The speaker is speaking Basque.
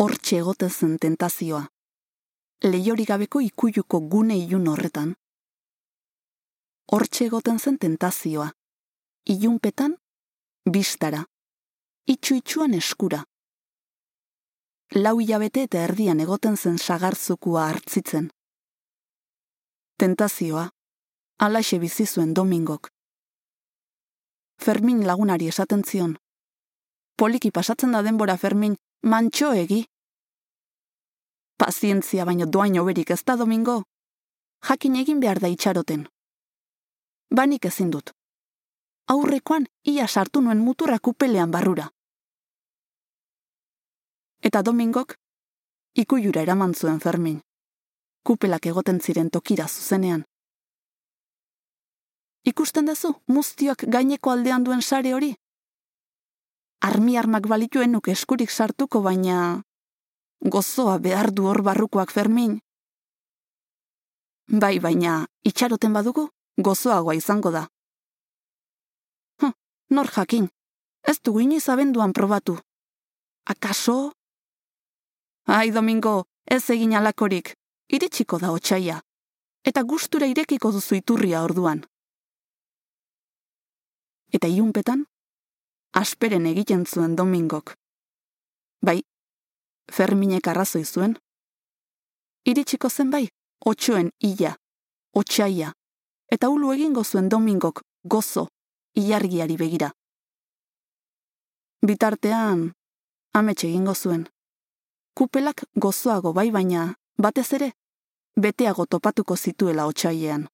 hortxe egote zen tentazioa. Lehiori gabeko ikuiuko gune ilun horretan. Hortxe egoten zen tentazioa. Ilunpetan, bistara. Itxu itxuan eskura. Lau hilabete eta erdian egoten zen sagarzukua hartzitzen. Tentazioa, alaxe bizi zuen domingok. Fermin lagunari esaten zion. Poliki pasatzen da denbora Fermin, mantxo egi. Pazientzia baino doain oberik ez da domingo. Jakin egin behar da itxaroten. Banik ezin dut. Aurrekoan ia sartu nuen muturra kupelean barrura. Eta domingok, ikujura eraman zuen Fermin. Kupelak egoten ziren tokira zuzenean. Ikusten duzu, muztiok gaineko aldean duen sare hori? Armi armak balituen nuke eskurik sartuko baina... Gozoa behar du hor barrukoak Fermin. Bai, baina, itxaroten badugu, gozoagoa izango da. Hm, nor jakin, ez dugu inoiz abenduan probatu. Akaso? Ai, Domingo, ez egin alakorik, iritsiko da otxaia. Eta gustura irekiko duzu iturria orduan. Eta iunpetan, asperen egiten zuen Domingok. Bai, Ferminek arrazoi zuen. Iritsiko zen bai, otxoen ia, otxaia, eta ulu egingo zuen Domingok gozo, ilargiari begira. Bitartean, ametxe egingo zuen. Kupelak gozoago bai baina, batez ere, beteago topatuko zituela otxaiean.